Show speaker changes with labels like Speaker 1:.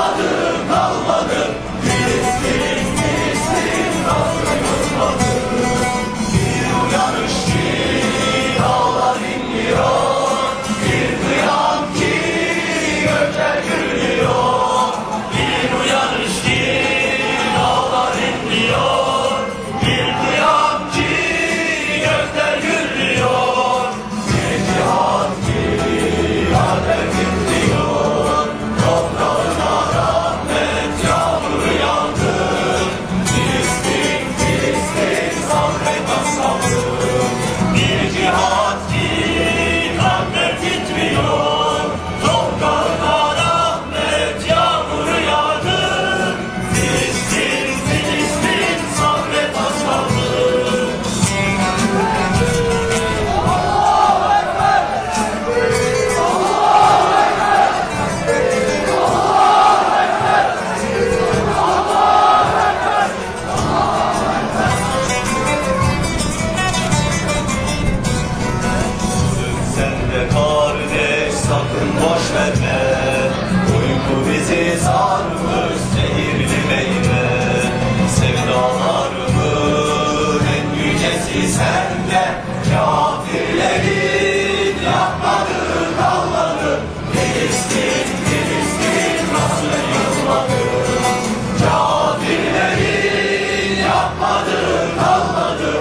Speaker 1: Father. boş verme Uyku bizi sarmış zehirli meyve. Sevdalarımın en yücesi sende. Kafirlerin yapmadı dağları Filistin, Filistin nasıl yılmadı? Kafirlerin yapmadı dağları